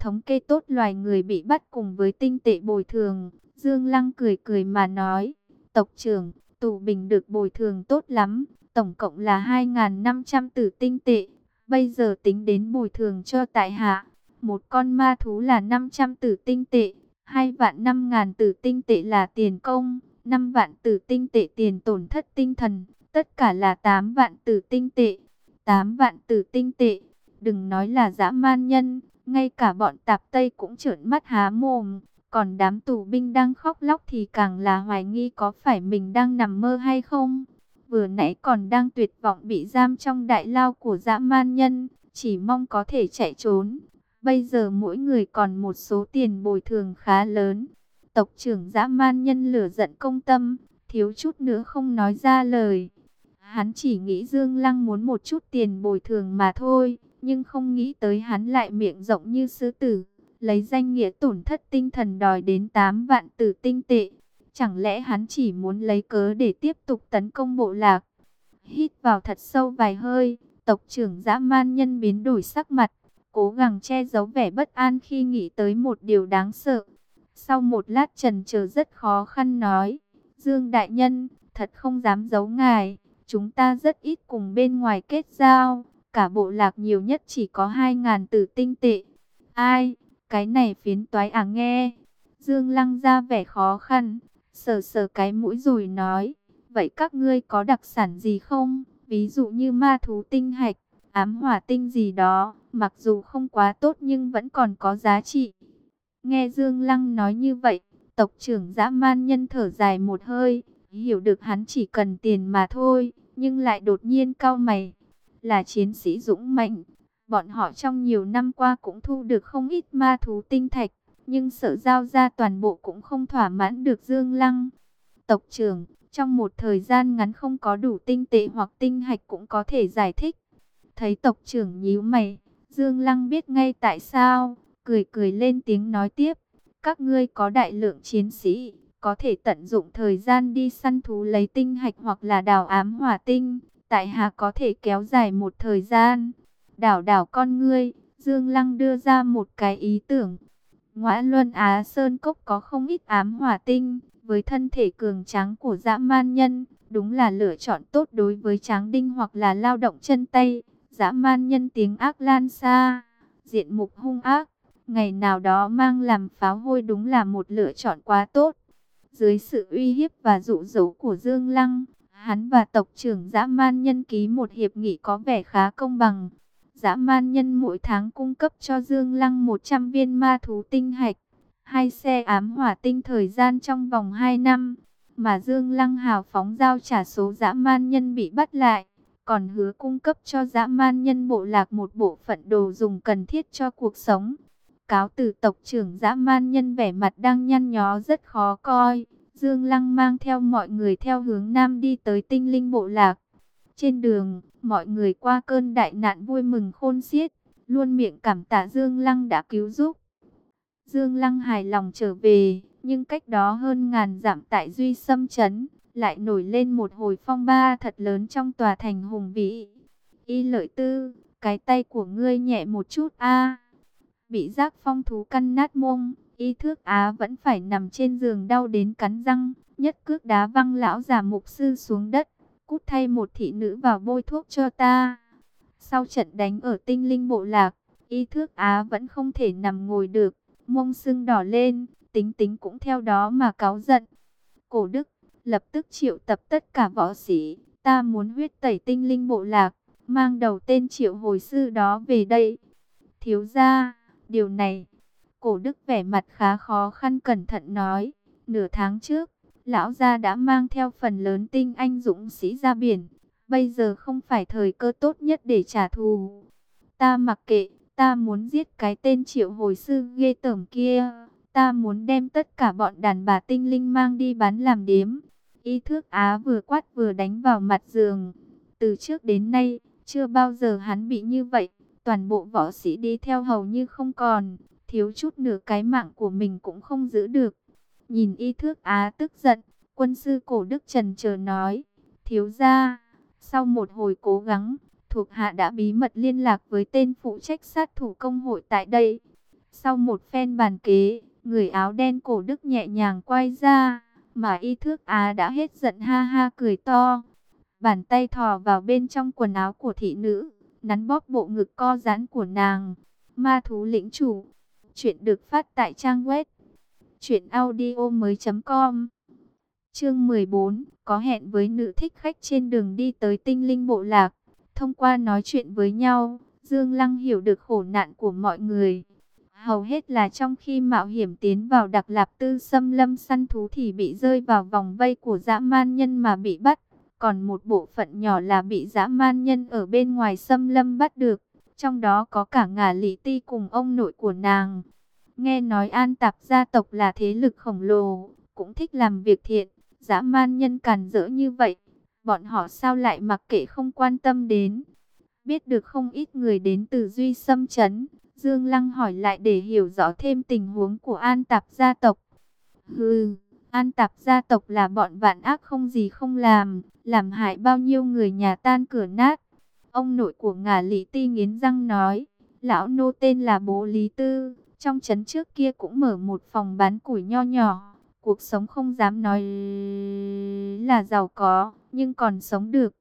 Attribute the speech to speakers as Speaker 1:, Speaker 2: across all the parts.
Speaker 1: thống kê tốt loài người bị bắt cùng với tinh tệ bồi thường. Dương Lăng cười cười mà nói, tộc trưởng, tù bình được bồi thường tốt lắm, tổng cộng là 2.500 tử tinh tệ. Bây giờ tính đến bồi thường cho tại hạ, một con ma thú là 500 tử tinh tệ, hai vạn 5 ngàn tử tinh tệ là tiền công, 5 vạn tử tinh tệ tiền tổn thất tinh thần, tất cả là 8 vạn tử tinh tệ. 8 vạn tử tinh tệ, đừng nói là dã man nhân, ngay cả bọn tạp Tây cũng trợn mắt há mồm. Còn đám tù binh đang khóc lóc thì càng là hoài nghi có phải mình đang nằm mơ hay không. Vừa nãy còn đang tuyệt vọng bị giam trong đại lao của dã man nhân, chỉ mong có thể chạy trốn. Bây giờ mỗi người còn một số tiền bồi thường khá lớn. Tộc trưởng dã man nhân lửa giận công tâm, thiếu chút nữa không nói ra lời. Hắn chỉ nghĩ Dương Lăng muốn một chút tiền bồi thường mà thôi, nhưng không nghĩ tới hắn lại miệng rộng như sư tử, lấy danh nghĩa tổn thất tinh thần đòi đến 8 vạn tử tinh tệ. Chẳng lẽ hắn chỉ muốn lấy cớ để tiếp tục tấn công bộ lạc? Hít vào thật sâu vài hơi, tộc trưởng dã man nhân biến đổi sắc mặt, cố gắng che giấu vẻ bất an khi nghĩ tới một điều đáng sợ. Sau một lát trần chờ rất khó khăn nói, Dương Đại Nhân, thật không dám giấu ngài, chúng ta rất ít cùng bên ngoài kết giao, cả bộ lạc nhiều nhất chỉ có 2.000 tử tinh tệ. Ai, cái này phiến toái à nghe. Dương Lăng ra vẻ khó khăn, sờ sờ cái mũi rồi nói, vậy các ngươi có đặc sản gì không? Ví dụ như ma thú tinh hạch, ám hỏa tinh gì đó, mặc dù không quá tốt nhưng vẫn còn có giá trị. Nghe Dương Lăng nói như vậy, tộc trưởng dã man nhân thở dài một hơi, hiểu được hắn chỉ cần tiền mà thôi, nhưng lại đột nhiên cao mày. Là chiến sĩ dũng mạnh, bọn họ trong nhiều năm qua cũng thu được không ít ma thú tinh thạch, nhưng sợ giao ra toàn bộ cũng không thỏa mãn được Dương Lăng. Tộc trưởng, trong một thời gian ngắn không có đủ tinh tệ hoặc tinh hạch cũng có thể giải thích. Thấy tộc trưởng nhíu mày, Dương Lăng biết ngay tại sao, cười cười lên tiếng nói tiếp. Các ngươi có đại lượng chiến sĩ, có thể tận dụng thời gian đi săn thú lấy tinh hạch hoặc là đào ám hỏa tinh. Tại hạ có thể kéo dài một thời gian. Đảo đảo con ngươi, Dương Lăng đưa ra một cái ý tưởng. Ngoã Luân Á Sơn Cốc có không ít ám hỏa tinh, với thân thể cường tráng của dã man nhân, đúng là lựa chọn tốt đối với tráng đinh hoặc là lao động chân tay. Dã man nhân tiếng ác lan xa, diện mục hung ác, ngày nào đó mang làm pháo hôi đúng là một lựa chọn quá tốt. Dưới sự uy hiếp và dụ dỗ của Dương Lăng, hắn và tộc trưởng dã man nhân ký một hiệp nghị có vẻ khá công bằng. Dã man nhân mỗi tháng cung cấp cho Dương Lăng 100 viên ma thú tinh hạch, hai xe ám hỏa tinh thời gian trong vòng 2 năm, mà Dương Lăng hào phóng giao trả số dã man nhân bị bắt lại, còn hứa cung cấp cho dã man nhân bộ lạc một bộ phận đồ dùng cần thiết cho cuộc sống. Cáo từ tộc trưởng dã man nhân vẻ mặt đang nhăn nhó rất khó coi. Dương Lăng mang theo mọi người theo hướng Nam đi tới tinh linh bộ lạc. Trên đường, mọi người qua cơn đại nạn vui mừng khôn xiết, luôn miệng cảm tạ Dương Lăng đã cứu giúp. Dương Lăng hài lòng trở về, nhưng cách đó hơn ngàn dặm tại Duy Sâm Trấn, lại nổi lên một hồi phong ba thật lớn trong tòa thành hùng vĩ. Y lợi tư, cái tay của ngươi nhẹ một chút a Bị giác phong thú căn nát mông, y thước á vẫn phải nằm trên giường đau đến cắn răng, nhất cước đá văng lão già mục sư xuống đất, cút thay một thị nữ vào bôi thuốc cho ta. Sau trận đánh ở tinh linh bộ lạc, y thước á vẫn không thể nằm ngồi được, mông sưng đỏ lên, tính tính cũng theo đó mà cáo giận. Cổ đức, lập tức triệu tập tất cả võ sĩ, ta muốn huyết tẩy tinh linh bộ lạc, mang đầu tên triệu hồi sư đó về đây. Thiếu ra, điều này, cổ đức vẻ mặt khá khó khăn cẩn thận nói, nửa tháng trước, lão gia đã mang theo phần lớn tinh anh dũng sĩ ra biển, bây giờ không phải thời cơ tốt nhất để trả thù. Ta mặc kệ, ta muốn giết cái tên triệu hồi sư ghê tởm kia, ta muốn đem tất cả bọn đàn bà tinh linh mang đi bán làm điếm. Y thước Á vừa quát vừa đánh vào mặt giường. Từ trước đến nay, chưa bao giờ hắn bị như vậy. Toàn bộ võ sĩ đi theo hầu như không còn. Thiếu chút nửa cái mạng của mình cũng không giữ được. Nhìn y thước Á tức giận, quân sư cổ đức trần chờ nói. Thiếu ra, sau một hồi cố gắng, thuộc hạ đã bí mật liên lạc với tên phụ trách sát thủ công hội tại đây. Sau một phen bàn kế, người áo đen cổ đức nhẹ nhàng quay ra, mà y thước á đã hết giận ha ha cười to. Bàn tay thò vào bên trong quần áo của thị nữ, nắn bóp bộ ngực co giãn của nàng. Ma thú lĩnh chủ. Chuyện được phát tại trang web truyệnaudiomoi.com. Chương 14, có hẹn với nữ thích khách trên đường đi tới Tinh Linh bộ lạc. Thông qua nói chuyện với nhau, Dương Lăng hiểu được khổ nạn của mọi người. Hầu hết là trong khi mạo hiểm tiến vào Đặc Lạp Tư xâm lâm săn thú thì bị rơi vào vòng vây của dã man nhân mà bị bắt. Còn một bộ phận nhỏ là bị dã man nhân ở bên ngoài xâm lâm bắt được. Trong đó có cả ngả lý ti cùng ông nội của nàng. Nghe nói an tạp gia tộc là thế lực khổng lồ, cũng thích làm việc thiện. Dã man nhân càn rỡ như vậy, bọn họ sao lại mặc kệ không quan tâm đến. Biết được không ít người đến từ Duy Sâm Trấn, Dương Lăng hỏi lại để hiểu rõ thêm tình huống của an tạp gia tộc. Hừ, an tạp gia tộc là bọn vạn ác không gì không làm, làm hại bao nhiêu người nhà tan cửa nát. Ông nội của ngả Lý Ti nghiến răng nói, lão nô tên là bố Lý Tư, trong trấn trước kia cũng mở một phòng bán củi nho nhỏ. Cuộc sống không dám nói là giàu có, nhưng còn sống được.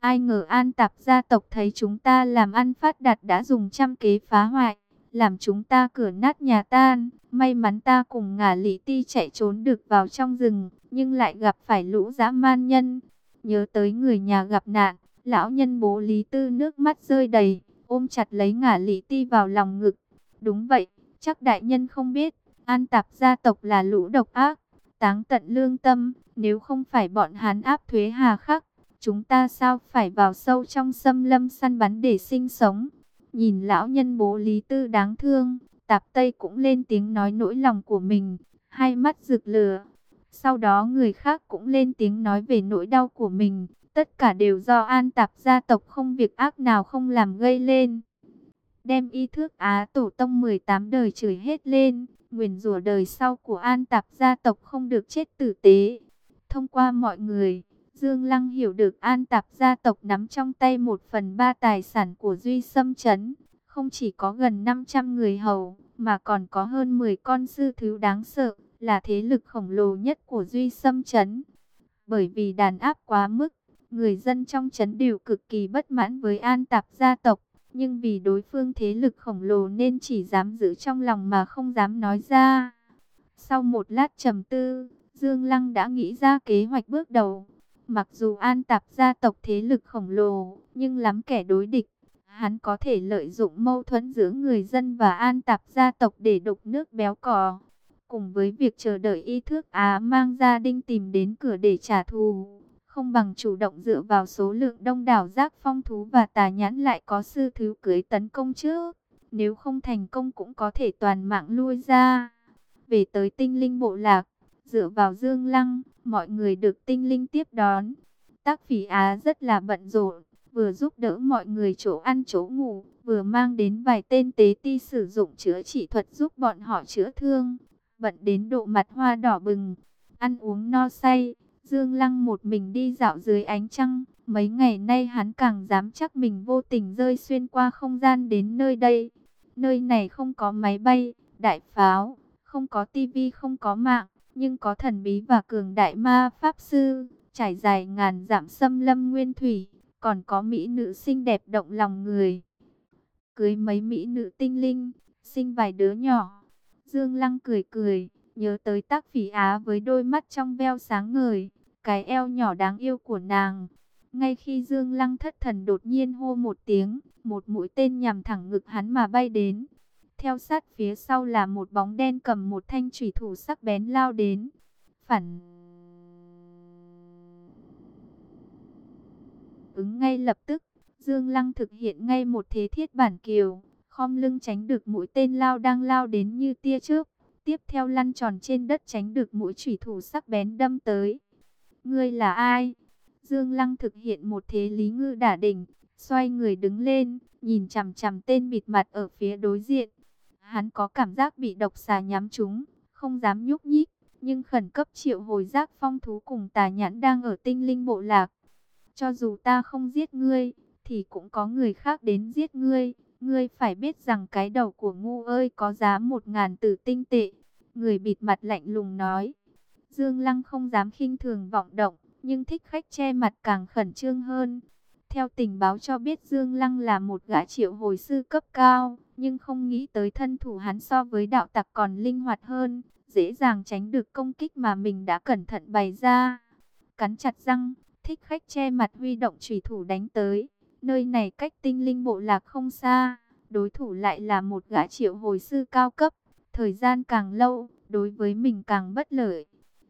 Speaker 1: Ai ngờ an tạp gia tộc thấy chúng ta làm ăn phát đạt đã dùng trăm kế phá hoại, làm chúng ta cửa nát nhà tan. May mắn ta cùng ngả lý ti chạy trốn được vào trong rừng, nhưng lại gặp phải lũ dã man nhân. Nhớ tới người nhà gặp nạn, lão nhân bố Lý Tư nước mắt rơi đầy, ôm chặt lấy ngả lý ti vào lòng ngực. Đúng vậy, chắc đại nhân không biết, an tạp gia tộc là lũ độc ác, táng tận lương tâm, nếu không phải bọn hán áp thuế hà khắc, chúng ta sao phải vào sâu trong xâm lâm săn bắn để sinh sống. Nhìn lão nhân bố Lý Tư đáng thương, tạp Tây cũng lên tiếng nói nỗi lòng của mình, hai mắt rực lửa. Sau đó người khác cũng lên tiếng nói về nỗi đau của mình, tất cả đều do an tạp gia tộc không việc ác nào không làm gây lên. Đem y thước Á tổ tông 18 đời chửi hết lên, nguyền rủa đời sau của an tạp gia tộc không được chết tử tế. Thông qua mọi người, Dương Lăng hiểu được an tạp gia tộc nắm trong tay một phần ba tài sản của Duy Sâm Trấn. Không chỉ có gần 500 người hầu, mà còn có hơn 10 con sư thứ đáng sợ, là thế lực khổng lồ nhất của Duy Sâm Trấn. Bởi vì đàn áp quá mức, người dân trong trấn đều cực kỳ bất mãn với an tạp gia tộc nhưng vì đối phương thế lực khổng lồ nên chỉ dám giữ trong lòng mà không dám nói ra. Sau một lát trầm tư, Dương Lăng đã nghĩ ra kế hoạch bước đầu. Mặc dù an tạp gia tộc thế lực khổng lồ, nhưng lắm kẻ đối địch. Hắn có thể lợi dụng mâu thuẫn giữa người dân và an tạp gia tộc để đục nước béo cò. Cùng với việc chờ đợi y thước Á mang gia đinh tìm đến cửa để trả thù không bằng chủ động dựa vào số lượng đông đảo giác phong thú và tà nhãn lại có sư thứ cưới tấn công trước. Nếu không thành công cũng có thể toàn mạng lui ra. Về tới tinh linh bộ lạc, dựa vào dương lăng, mọi người được tinh linh tiếp đón. Tác phỉ Á rất là bận rộn, vừa giúp đỡ mọi người chỗ ăn chỗ ngủ, vừa mang đến vài tên tế ti sử dụng chữa trị thuật giúp bọn họ chữa thương. Bận đến độ mặt hoa đỏ bừng, ăn uống no say Dương Lăng một mình đi dạo dưới ánh trăng, mấy ngày nay hắn càng dám chắc mình vô tình rơi xuyên qua không gian đến nơi đây. Nơi này không có máy bay, đại pháo, không có tivi không có mạng, nhưng có thần bí và cường đại ma pháp sư, trải dài ngàn dặm xâm lâm nguyên thủy, còn có mỹ nữ xinh đẹp động lòng người. Cưới mấy mỹ nữ tinh linh, sinh vài đứa nhỏ. Dương Lăng cười cười, nhớ tới tác phỉ á với đôi mắt trong veo sáng ngời, cái eo nhỏ đáng yêu của nàng. Ngay khi Dương Lăng thất thần đột nhiên hô một tiếng, một mũi tên nhằm thẳng ngực hắn mà bay đến. Theo sát phía sau là một bóng đen cầm một thanh thủy thủ sắc bén lao đến. Phản ứng ngay lập tức, Dương Lăng thực hiện ngay một thế thiết bản kiều, khom lưng tránh được mũi tên lao đang lao đến như tia trước. Tiếp theo lăn tròn trên đất tránh được mũi thủy thủ sắc bén đâm tới. Ngươi là ai? Dương Lăng thực hiện một thế lý ngư đả đỉnh, xoay người đứng lên, nhìn chằm chằm tên bịt mặt ở phía đối diện. Hắn có cảm giác bị độc xà nhắm trúng, không dám nhúc nhích, nhưng khẩn cấp triệu hồi giác phong thú cùng tà nhãn đang ở tinh linh bộ lạc. Cho dù ta không giết ngươi, thì cũng có người khác đến giết ngươi. Ngươi phải biết rằng cái đầu của ngu ơi có giá một ngàn tử tinh tệ. Người bịt mặt lạnh lùng nói. Dương Lăng không dám khinh thường vọng động, nhưng thích khách che mặt càng khẩn trương hơn. Theo tình báo cho biết Dương Lăng là một gã triệu hồi sư cấp cao, nhưng không nghĩ tới thân thủ hắn so với đạo tặc còn linh hoạt hơn, dễ dàng tránh được công kích mà mình đã cẩn thận bày ra. Cắn chặt răng, thích khách che mặt huy động trùy thủ đánh tới. Nơi này cách tinh linh bộ lạc không xa, đối thủ lại là một gã triệu hồi sư cao cấp. Thời gian càng lâu, đối với mình càng bất lợi.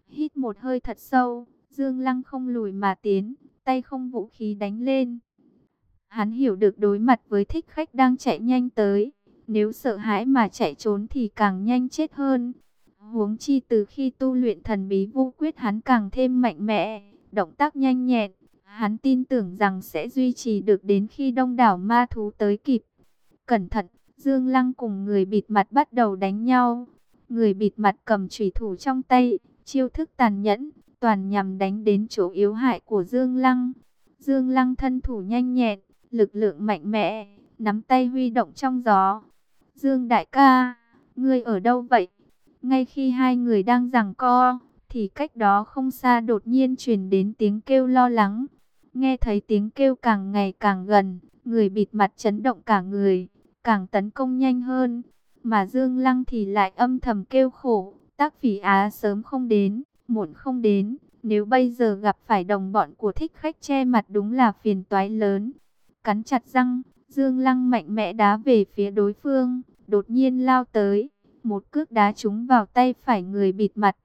Speaker 1: Hít một hơi thật sâu, Dương Lăng không lùi mà tiến, tay không vũ khí đánh lên. Hắn hiểu được đối mặt với thích khách đang chạy nhanh tới, nếu sợ hãi mà chạy trốn thì càng nhanh chết hơn. Huống chi từ khi tu luyện thần bí vô quyết hắn càng thêm mạnh mẽ, động tác nhanh nhẹn. Hắn tin tưởng rằng sẽ duy trì được đến khi đông đảo ma thú tới kịp. Cẩn thận, Dương Lăng cùng người bịt mặt bắt đầu đánh nhau. Người bịt mặt cầm chủy thủ trong tay, chiêu thức tàn nhẫn, toàn nhằm đánh đến chỗ yếu hại của Dương Lăng. Dương Lăng thân thủ nhanh nhẹn, lực lượng mạnh mẽ, nắm tay huy động trong gió. Dương đại ca, ngươi ở đâu vậy? Ngay khi hai người đang giằng co, thì cách đó không xa đột nhiên truyền đến tiếng kêu lo lắng. Nghe thấy tiếng kêu càng ngày càng gần, người bịt mặt chấn động cả người, càng tấn công nhanh hơn. Mà Dương Lăng thì lại âm thầm kêu khổ, tác phỉ á sớm không đến, muộn không đến. Nếu bây giờ gặp phải đồng bọn của thích khách che mặt đúng là phiền toái lớn. Cắn chặt răng, Dương Lăng mạnh mẽ đá về phía đối phương, đột nhiên lao tới. Một cước đá trúng vào tay phải người bịt mặt.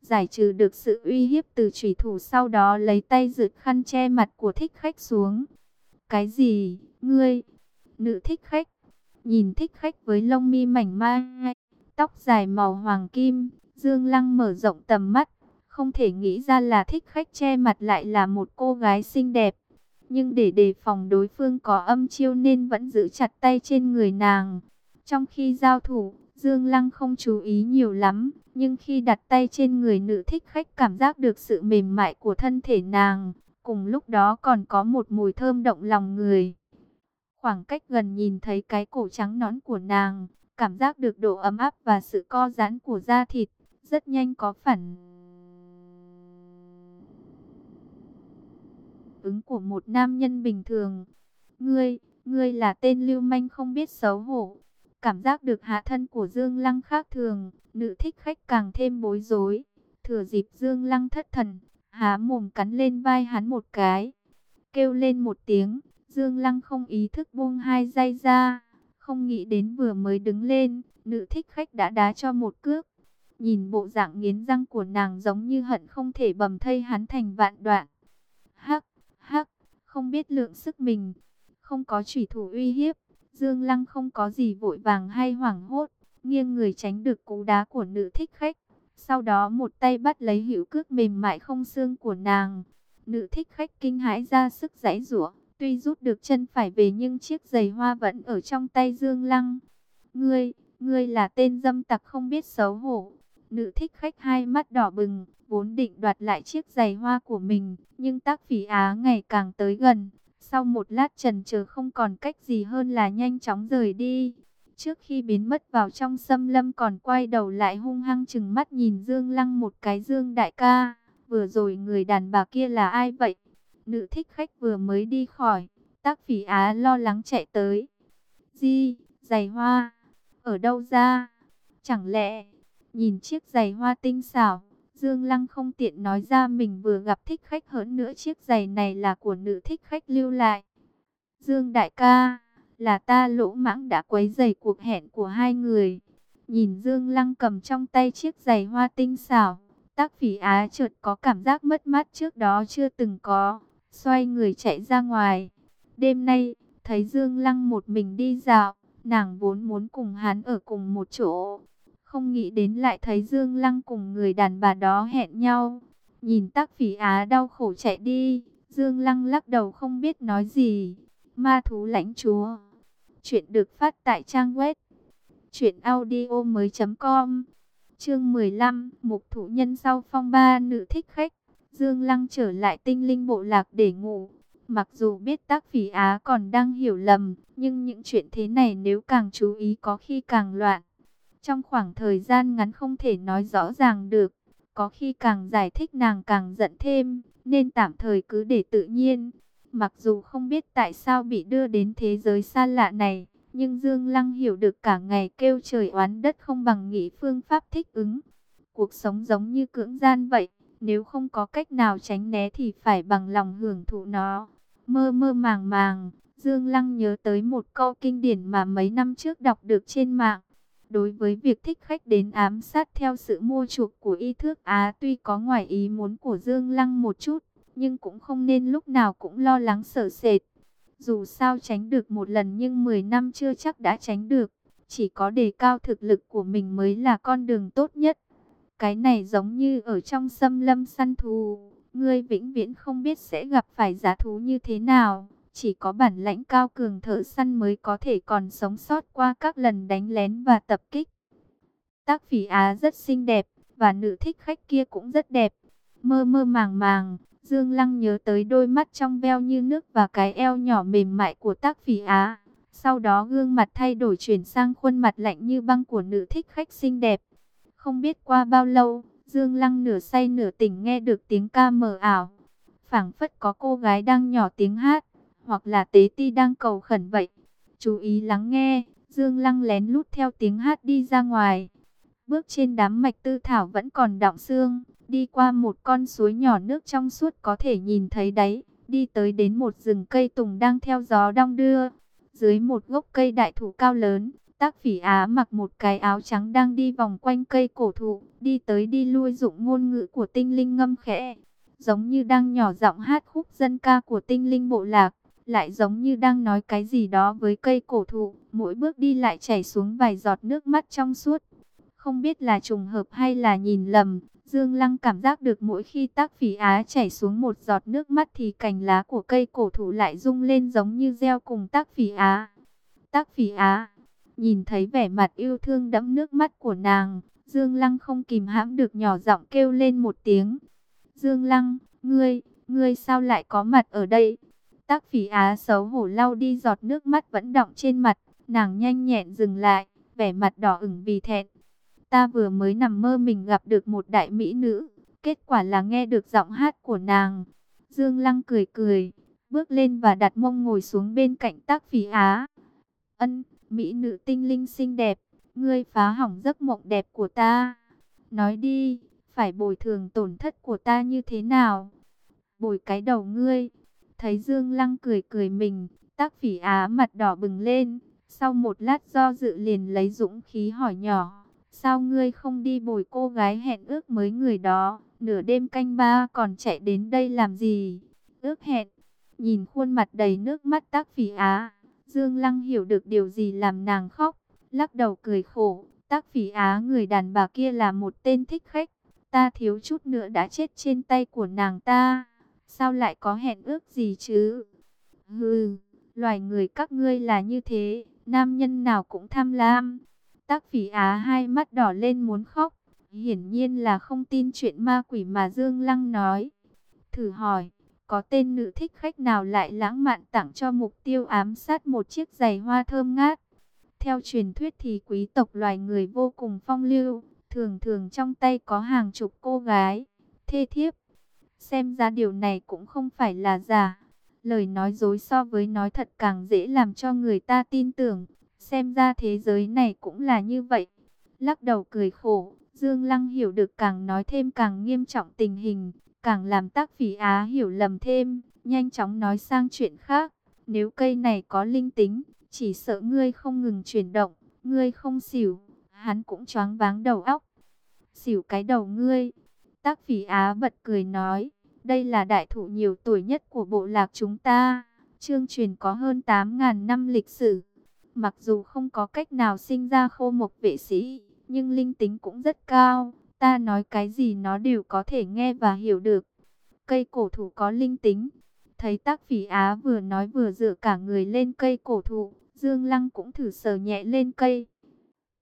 Speaker 1: Giải trừ được sự uy hiếp từ thủy thủ sau đó lấy tay rượt khăn che mặt của thích khách xuống. Cái gì? Ngươi? Nữ thích khách? Nhìn thích khách với lông mi mảnh mai, tóc dài màu hoàng kim, Dương Lăng mở rộng tầm mắt, không thể nghĩ ra là thích khách che mặt lại là một cô gái xinh đẹp. Nhưng để đề phòng đối phương có âm chiêu nên vẫn giữ chặt tay trên người nàng. Trong khi giao thủ, Dương Lăng không chú ý nhiều lắm, nhưng khi đặt tay trên người nữ thích khách cảm giác được sự mềm mại của thân thể nàng, cùng lúc đó còn có một mùi thơm động lòng người. Khoảng cách gần nhìn thấy cái cổ trắng nón của nàng, cảm giác được độ ấm áp và sự co giãn của da thịt, rất nhanh có phản ứng của một nam nhân bình thường. Ngươi, ngươi là tên lưu manh không biết xấu hổ. Cảm giác được hạ thân của Dương Lăng khác thường, nữ thích khách càng thêm bối rối. Thừa dịp Dương Lăng thất thần, há mồm cắn lên vai hắn một cái. Kêu lên một tiếng, Dương Lăng không ý thức buông hai dây ra. Không nghĩ đến vừa mới đứng lên, nữ thích khách đã đá cho một cước. Nhìn bộ dạng nghiến răng của nàng giống như hận không thể bầm thây hắn thành vạn đoạn. Hắc, hắc, không biết lượng sức mình, không có chủy thủ uy hiếp. Dương Lăng không có gì vội vàng hay hoảng hốt, nghiêng người tránh được cú đá của nữ thích khách. Sau đó một tay bắt lấy hữu cước mềm mại không xương của nàng. Nữ thích khách kinh hãi ra sức giãy giụa, tuy rút được chân phải về nhưng chiếc giày hoa vẫn ở trong tay Dương Lăng. Ngươi, ngươi là tên dâm tặc không biết xấu hổ. Nữ thích khách hai mắt đỏ bừng, vốn định đoạt lại chiếc giày hoa của mình, nhưng tác phỉ á ngày càng tới gần, sau một lát trần chờ không còn cách gì hơn là nhanh chóng rời đi. Trước khi biến mất vào trong xâm lâm còn quay đầu lại hung hăng chừng mắt nhìn Dương Lăng một cái Dương đại ca. Vừa rồi người đàn bà kia là ai vậy? Nữ thích khách vừa mới đi khỏi. Tác phỉ á lo lắng chạy tới. Di, giày hoa. Ở đâu ra? Chẳng lẽ, nhìn chiếc giày hoa tinh xảo. Dương Lăng không tiện nói ra mình vừa gặp thích khách hơn nữa chiếc giày này là của nữ thích khách lưu lại. Dương đại ca, là ta lỗ mãng đã quấy giày cuộc hẹn của hai người. Nhìn Dương Lăng cầm trong tay chiếc giày hoa tinh xảo, tác phỉ á chợt có cảm giác mất mát trước đó chưa từng có, xoay người chạy ra ngoài. Đêm nay, thấy Dương Lăng một mình đi dạo, nàng vốn muốn cùng hắn ở cùng một chỗ. Không nghĩ đến lại thấy Dương Lăng cùng người đàn bà đó hẹn nhau. Nhìn tác phỉ á đau khổ chạy đi. Dương Lăng lắc đầu không biết nói gì. Ma thú lãnh chúa. Chuyện được phát tại trang web. Chuyện audio mới com. Chương 15. Mục thủ nhân sau phong ba nữ thích khách. Dương Lăng trở lại tinh linh bộ lạc để ngủ. Mặc dù biết tác phỉ Á còn đang hiểu lầm, nhưng những chuyện thế này nếu càng chú ý có khi càng loạn. Trong khoảng thời gian ngắn không thể nói rõ ràng được, có khi càng giải thích nàng càng giận thêm, nên tạm thời cứ để tự nhiên. Mặc dù không biết tại sao bị đưa đến thế giới xa lạ này, nhưng Dương Lăng hiểu được cả ngày kêu trời oán đất không bằng nghĩ phương pháp thích ứng. Cuộc sống giống như cưỡng gian vậy, nếu không có cách nào tránh né thì phải bằng lòng hưởng thụ nó. Mơ mơ màng màng, Dương Lăng nhớ tới một câu kinh điển mà mấy năm trước đọc được trên mạng. Đối với việc thích khách đến ám sát theo sự mua chuộc của y thước Á tuy có ngoài ý muốn của Dương Lăng một chút, nhưng cũng không nên lúc nào cũng lo lắng sợ sệt. Dù sao tránh được một lần nhưng 10 năm chưa chắc đã tránh được, chỉ có đề cao thực lực của mình mới là con đường tốt nhất. Cái này giống như ở trong xâm lâm săn thú, ngươi vĩnh viễn không biết sẽ gặp phải giá thú như thế nào. Chỉ có bản lãnh cao cường thợ săn mới có thể còn sống sót qua các lần đánh lén và tập kích. Tác phỉ Á rất xinh đẹp, và nữ thích khách kia cũng rất đẹp. Mơ mơ màng màng, Dương Lăng nhớ tới đôi mắt trong veo như nước và cái eo nhỏ mềm mại của tác phỉ Á. Sau đó gương mặt thay đổi chuyển sang khuôn mặt lạnh như băng của nữ thích khách xinh đẹp. Không biết qua bao lâu, Dương Lăng nửa say nửa tỉnh nghe được tiếng ca mờ ảo. phảng phất có cô gái đang nhỏ tiếng hát hoặc là tế ti đang cầu khẩn vậy. Chú ý lắng nghe, Dương Lăng lén lút theo tiếng hát đi ra ngoài. Bước trên đám mạch tư thảo vẫn còn đọng xương, đi qua một con suối nhỏ nước trong suốt có thể nhìn thấy đáy, đi tới đến một rừng cây tùng đang theo gió đong đưa. Dưới một gốc cây đại thụ cao lớn, tác phỉ Á mặc một cái áo trắng đang đi vòng quanh cây cổ thụ, đi tới đi lui dụng ngôn ngữ của tinh linh ngâm khẽ, giống như đang nhỏ giọng hát khúc dân ca của tinh linh bộ lạc lại giống như đang nói cái gì đó với cây cổ thụ, mỗi bước đi lại chảy xuống vài giọt nước mắt trong suốt. Không biết là trùng hợp hay là nhìn lầm, Dương Lăng cảm giác được mỗi khi tác phỉ á chảy xuống một giọt nước mắt thì cành lá của cây cổ thụ lại rung lên giống như gieo cùng tác phỉ á. Tác phỉ á, nhìn thấy vẻ mặt yêu thương đẫm nước mắt của nàng, Dương Lăng không kìm hãm được nhỏ giọng kêu lên một tiếng. Dương Lăng, ngươi, ngươi sao lại có mặt ở đây? Tác phỉ á xấu hổ lau đi giọt nước mắt vẫn đọng trên mặt, nàng nhanh nhẹn dừng lại, vẻ mặt đỏ ửng vì thẹn. Ta vừa mới nằm mơ mình gặp được một đại mỹ nữ, kết quả là nghe được giọng hát của nàng. Dương Lăng cười cười, bước lên và đặt mông ngồi xuống bên cạnh tác phỉ á. Ân, mỹ nữ tinh linh xinh đẹp, ngươi phá hỏng giấc mộng đẹp của ta. Nói đi, phải bồi thường tổn thất của ta như thế nào? Bồi cái đầu ngươi. Thấy Dương Lăng cười cười mình, tác phỉ á mặt đỏ bừng lên. Sau một lát do dự liền lấy dũng khí hỏi nhỏ. Sao ngươi không đi bồi cô gái hẹn ước mới người đó? Nửa đêm canh ba còn chạy đến đây làm gì? Ước hẹn. Nhìn khuôn mặt đầy nước mắt tác phỉ á. Dương Lăng hiểu được điều gì làm nàng khóc. Lắc đầu cười khổ. Tác phỉ á người đàn bà kia là một tên thích khách. Ta thiếu chút nữa đã chết trên tay của nàng ta. Sao lại có hẹn ước gì chứ? Hừ, loài người các ngươi là như thế, nam nhân nào cũng tham lam. Tác phỉ á hai mắt đỏ lên muốn khóc, hiển nhiên là không tin chuyện ma quỷ mà Dương Lăng nói. Thử hỏi, có tên nữ thích khách nào lại lãng mạn tặng cho mục tiêu ám sát một chiếc giày hoa thơm ngát? Theo truyền thuyết thì quý tộc loài người vô cùng phong lưu, thường thường trong tay có hàng chục cô gái, thê thiếp Xem ra điều này cũng không phải là giả. Lời nói dối so với nói thật càng dễ làm cho người ta tin tưởng. Xem ra thế giới này cũng là như vậy. Lắc đầu cười khổ, Dương Lăng hiểu được càng nói thêm càng nghiêm trọng tình hình, càng làm tác phỉ á hiểu lầm thêm, nhanh chóng nói sang chuyện khác. Nếu cây này có linh tính, chỉ sợ ngươi không ngừng chuyển động, ngươi không xỉu, hắn cũng choáng váng đầu óc. Xỉu cái đầu ngươi. Tác phỉ á bật cười nói, đây là đại thụ nhiều tuổi nhất của bộ lạc chúng ta. Chương truyền có hơn 8.000 năm lịch sử. Mặc dù không có cách nào sinh ra khô mộc vệ sĩ, nhưng linh tính cũng rất cao. Ta nói cái gì nó đều có thể nghe và hiểu được. Cây cổ thụ có linh tính. Thấy tác phỉ á vừa nói vừa dựa cả người lên cây cổ thụ, Dương Lăng cũng thử sờ nhẹ lên cây.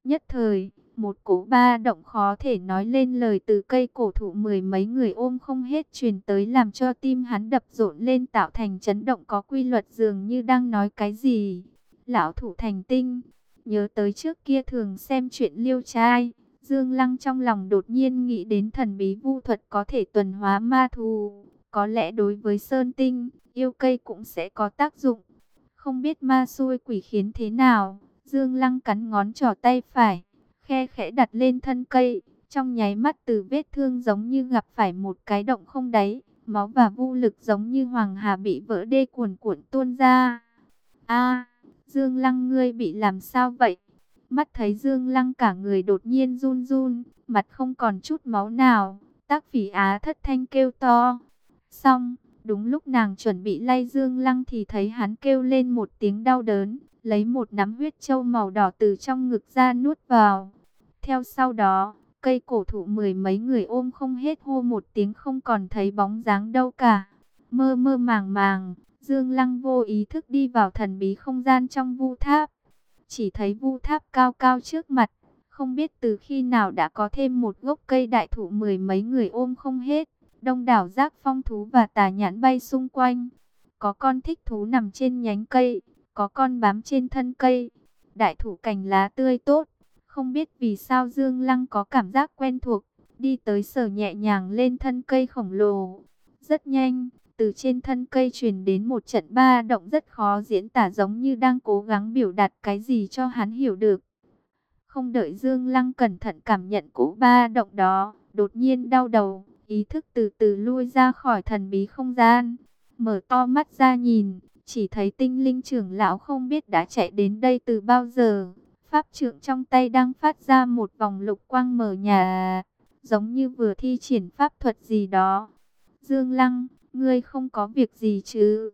Speaker 1: Nhất thời, một cỗ ba động khó thể nói lên lời từ cây cổ thụ mười mấy người ôm không hết truyền tới làm cho tim hắn đập rộn lên tạo thành chấn động có quy luật dường như đang nói cái gì. Lão thủ thành tinh, nhớ tới trước kia thường xem chuyện liêu trai. Dương Lăng trong lòng đột nhiên nghĩ đến thần bí vu thuật có thể tuần hóa ma thù. Có lẽ đối với Sơn Tinh, yêu cây cũng sẽ có tác dụng. Không biết ma xui quỷ khiến thế nào, Dương Lăng cắn ngón trỏ tay phải khe khẽ đặt lên thân cây, trong nháy mắt từ vết thương giống như gặp phải một cái động không đáy, máu và vô lực giống như hoàng hà bị vỡ đê cuồn cuộn tuôn ra. A, Dương Lăng ngươi bị làm sao vậy? Mắt thấy Dương Lăng cả người đột nhiên run run, mặt không còn chút máu nào, tác phỉ á thất thanh kêu to. Xong, đúng lúc nàng chuẩn bị lay Dương Lăng thì thấy hắn kêu lên một tiếng đau đớn, lấy một nắm huyết châu màu đỏ từ trong ngực ra nuốt vào. Theo sau đó, cây cổ thụ mười mấy người ôm không hết hô một tiếng không còn thấy bóng dáng đâu cả. Mơ mơ màng màng, Dương Lăng vô ý thức đi vào thần bí không gian trong vu tháp. Chỉ thấy vu tháp cao cao trước mặt, không biết từ khi nào đã có thêm một gốc cây đại thụ mười mấy người ôm không hết. Đông đảo giác phong thú và tà nhãn bay xung quanh. Có con thích thú nằm trên nhánh cây, có con bám trên thân cây. Đại thụ cành lá tươi tốt, không biết vì sao Dương Lăng có cảm giác quen thuộc, đi tới sở nhẹ nhàng lên thân cây khổng lồ. Rất nhanh, từ trên thân cây truyền đến một trận ba động rất khó diễn tả giống như đang cố gắng biểu đạt cái gì cho hắn hiểu được. Không đợi Dương Lăng cẩn thận cảm nhận cỗ ba động đó, đột nhiên đau đầu, ý thức từ từ lui ra khỏi thần bí không gian. Mở to mắt ra nhìn, chỉ thấy tinh linh trưởng lão không biết đã chạy đến đây từ bao giờ. Pháp trượng trong tay đang phát ra một vòng lục quang mở nhà, giống như vừa thi triển pháp thuật gì đó. Dương Lăng, ngươi không có việc gì chứ?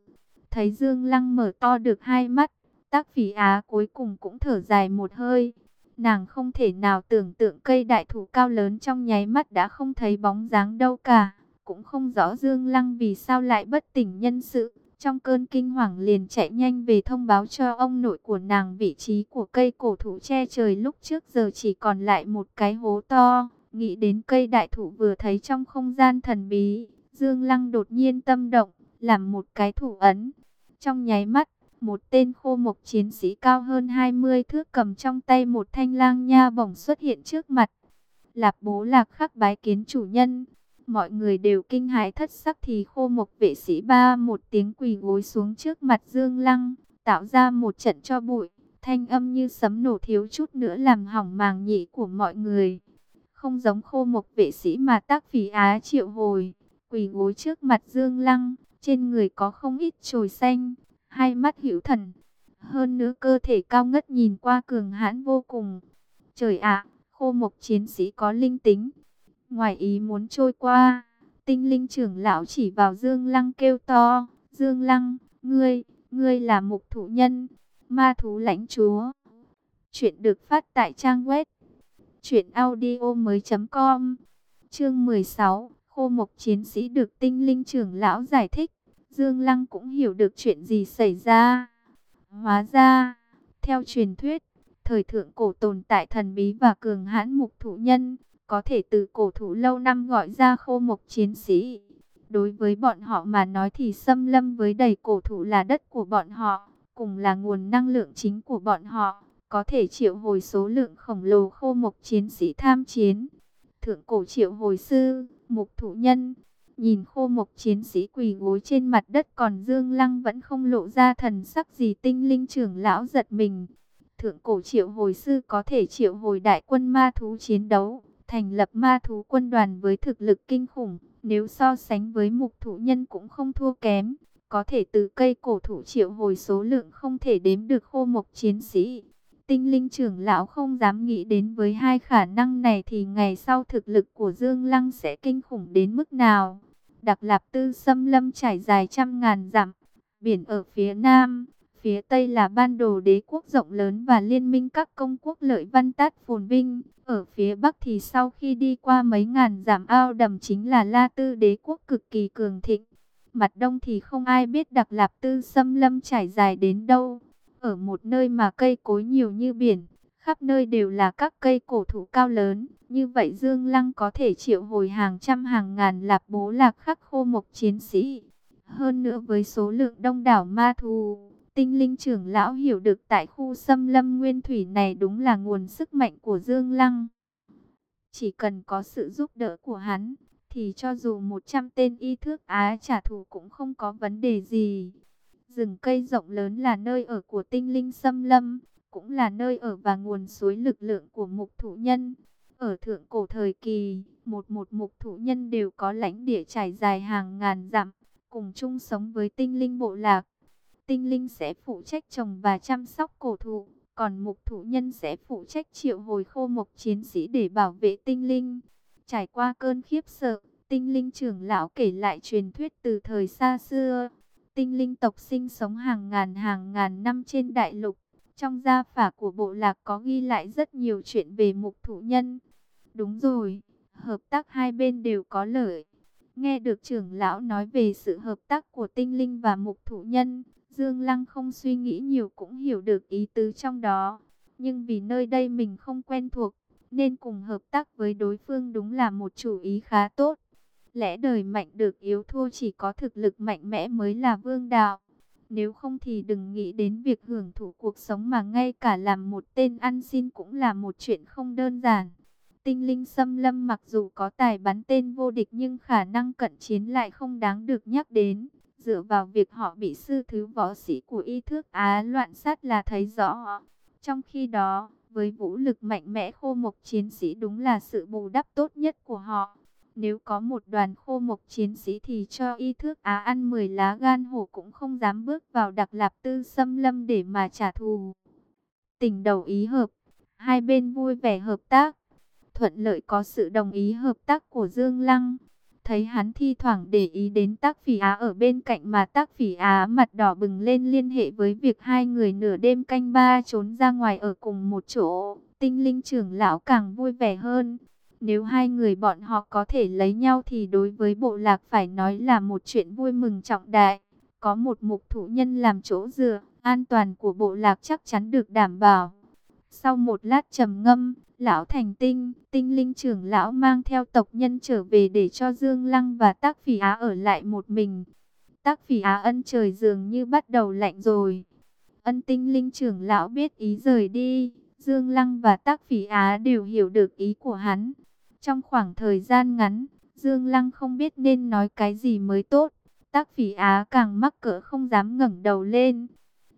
Speaker 1: Thấy Dương Lăng mở to được hai mắt, tác phỉ á cuối cùng cũng thở dài một hơi. Nàng không thể nào tưởng tượng cây đại thụ cao lớn trong nháy mắt đã không thấy bóng dáng đâu cả. Cũng không rõ Dương Lăng vì sao lại bất tỉnh nhân sự. Trong cơn kinh hoàng liền chạy nhanh về thông báo cho ông nội của nàng vị trí của cây cổ thụ che trời lúc trước giờ chỉ còn lại một cái hố to. Nghĩ đến cây đại thụ vừa thấy trong không gian thần bí, Dương Lăng đột nhiên tâm động, làm một cái thủ ấn. Trong nháy mắt, một tên khô mộc chiến sĩ cao hơn 20 thước cầm trong tay một thanh lang nha bổng xuất hiện trước mặt. Lạp bố lạc khắc bái kiến chủ nhân, Mọi người đều kinh hãi thất sắc thì khô mộc vệ sĩ ba một tiếng quỳ gối xuống trước mặt Dương Lăng, tạo ra một trận cho bụi, thanh âm như sấm nổ thiếu chút nữa làm hỏng màng nhĩ của mọi người. Không giống khô mộc vệ sĩ mà tác phí á triệu hồi, quỳ gối trước mặt Dương Lăng, trên người có không ít trồi xanh, hai mắt hữu thần. Hơn nữa cơ thể cao ngất nhìn qua cường hãn vô cùng. Trời ạ, khô mộc chiến sĩ có linh tính, Ngoài ý muốn trôi qua, tinh linh trưởng lão chỉ vào Dương Lăng kêu to, Dương Lăng, ngươi, ngươi là mục thủ nhân, ma thú lãnh chúa. Chuyện được phát tại trang web truyệnaudiomoi.com. Chương 16, Khô Mộc chiến sĩ được tinh linh trưởng lão giải thích, Dương Lăng cũng hiểu được chuyện gì xảy ra. Hóa ra, theo truyền thuyết, thời thượng cổ tồn tại thần bí và cường hãn mục thủ nhân, có thể từ cổ thụ lâu năm gọi ra khô mục chiến sĩ. Đối với bọn họ mà nói thì xâm lâm với đầy cổ thụ là đất của bọn họ, cùng là nguồn năng lượng chính của bọn họ, có thể triệu hồi số lượng khổng lồ khô mục chiến sĩ tham chiến. Thượng cổ triệu hồi sư, mục thụ nhân, nhìn khô mục chiến sĩ quỳ gối trên mặt đất còn Dương Lăng vẫn không lộ ra thần sắc gì tinh linh trưởng lão giật mình. Thượng cổ triệu hồi sư có thể triệu hồi đại quân ma thú chiến đấu, thành lập ma thú quân đoàn với thực lực kinh khủng, nếu so sánh với mục thủ nhân cũng không thua kém, có thể từ cây cổ thụ triệu hồi số lượng không thể đếm được khô mộc chiến sĩ. Tinh linh trưởng lão không dám nghĩ đến với hai khả năng này thì ngày sau thực lực của Dương Lăng sẽ kinh khủng đến mức nào. Đặc Lạp Tư xâm lâm trải dài trăm ngàn dặm, biển ở phía nam, Phía Tây là ban đồ đế quốc rộng lớn và liên minh các công quốc lợi văn tát phồn vinh. Ở phía Bắc thì sau khi đi qua mấy ngàn giảm ao đầm chính là La Tư đế quốc cực kỳ cường thịnh. Mặt đông thì không ai biết Đặc Lạp Tư xâm lâm trải dài đến đâu. Ở một nơi mà cây cối nhiều như biển, khắp nơi đều là các cây cổ thụ cao lớn. Như vậy Dương Lăng có thể triệu hồi hàng trăm hàng ngàn lạp bố lạc khắc khô mộc chiến sĩ. Hơn nữa với số lượng đông đảo ma thù, tinh linh trưởng lão hiểu được tại khu xâm lâm nguyên thủy này đúng là nguồn sức mạnh của Dương Lăng. Chỉ cần có sự giúp đỡ của hắn, thì cho dù 100 tên y thước á trả thù cũng không có vấn đề gì. Rừng cây rộng lớn là nơi ở của tinh linh xâm lâm, cũng là nơi ở và nguồn suối lực lượng của mục thủ nhân. Ở thượng cổ thời kỳ, một một mục thủ nhân đều có lãnh địa trải dài hàng ngàn dặm, cùng chung sống với tinh linh bộ lạc. Tinh linh sẽ phụ trách trồng và chăm sóc cổ thụ, còn mục thủ nhân sẽ phụ trách triệu hồi khô mộc chiến sĩ để bảo vệ tinh linh. Trải qua cơn khiếp sợ, tinh linh trưởng lão kể lại truyền thuyết từ thời xa xưa. Tinh linh tộc sinh sống hàng ngàn hàng ngàn năm trên đại lục. Trong gia phả của bộ lạc có ghi lại rất nhiều chuyện về mục thủ nhân. Đúng rồi, hợp tác hai bên đều có lợi. Nghe được trưởng lão nói về sự hợp tác của tinh linh và mục thủ nhân, Dương Lăng không suy nghĩ nhiều cũng hiểu được ý tứ trong đó. Nhưng vì nơi đây mình không quen thuộc, nên cùng hợp tác với đối phương đúng là một chủ ý khá tốt. Lẽ đời mạnh được yếu thua chỉ có thực lực mạnh mẽ mới là vương đạo. Nếu không thì đừng nghĩ đến việc hưởng thụ cuộc sống mà ngay cả làm một tên ăn xin cũng là một chuyện không đơn giản. Tinh linh xâm lâm mặc dù có tài bắn tên vô địch nhưng khả năng cận chiến lại không đáng được nhắc đến. Dựa vào việc họ bị sư thứ võ sĩ của y thước Á loạn sát là thấy rõ. Trong khi đó, với vũ lực mạnh mẽ khô mộc chiến sĩ đúng là sự bù đắp tốt nhất của họ. Nếu có một đoàn khô mộc chiến sĩ thì cho y thước Á ăn 10 lá gan hổ cũng không dám bước vào đặc lạp tư xâm lâm để mà trả thù. Tình đầu ý hợp, hai bên vui vẻ hợp tác. Thuận lợi có sự đồng ý hợp tác của Dương Lăng. Thấy hắn thi thoảng để ý đến tác phỉ Á ở bên cạnh mà tác phỉ Á mặt đỏ bừng lên liên hệ với việc hai người nửa đêm canh ba trốn ra ngoài ở cùng một chỗ. Tinh linh trưởng lão càng vui vẻ hơn. Nếu hai người bọn họ có thể lấy nhau thì đối với bộ lạc phải nói là một chuyện vui mừng trọng đại. Có một mục thủ nhân làm chỗ dựa, an toàn của bộ lạc chắc chắn được đảm bảo. Sau một lát trầm ngâm, lão thành tinh, tinh linh trưởng lão mang theo tộc nhân trở về để cho Dương Lăng và tác phỉ Á ở lại một mình. Tác phỉ Á ân trời dường như bắt đầu lạnh rồi. Ân tinh linh trưởng lão biết ý rời đi, Dương Lăng và tác phỉ Á đều hiểu được ý của hắn. Trong khoảng thời gian ngắn, Dương Lăng không biết nên nói cái gì mới tốt. Tác phỉ Á càng mắc cỡ không dám ngẩng đầu lên.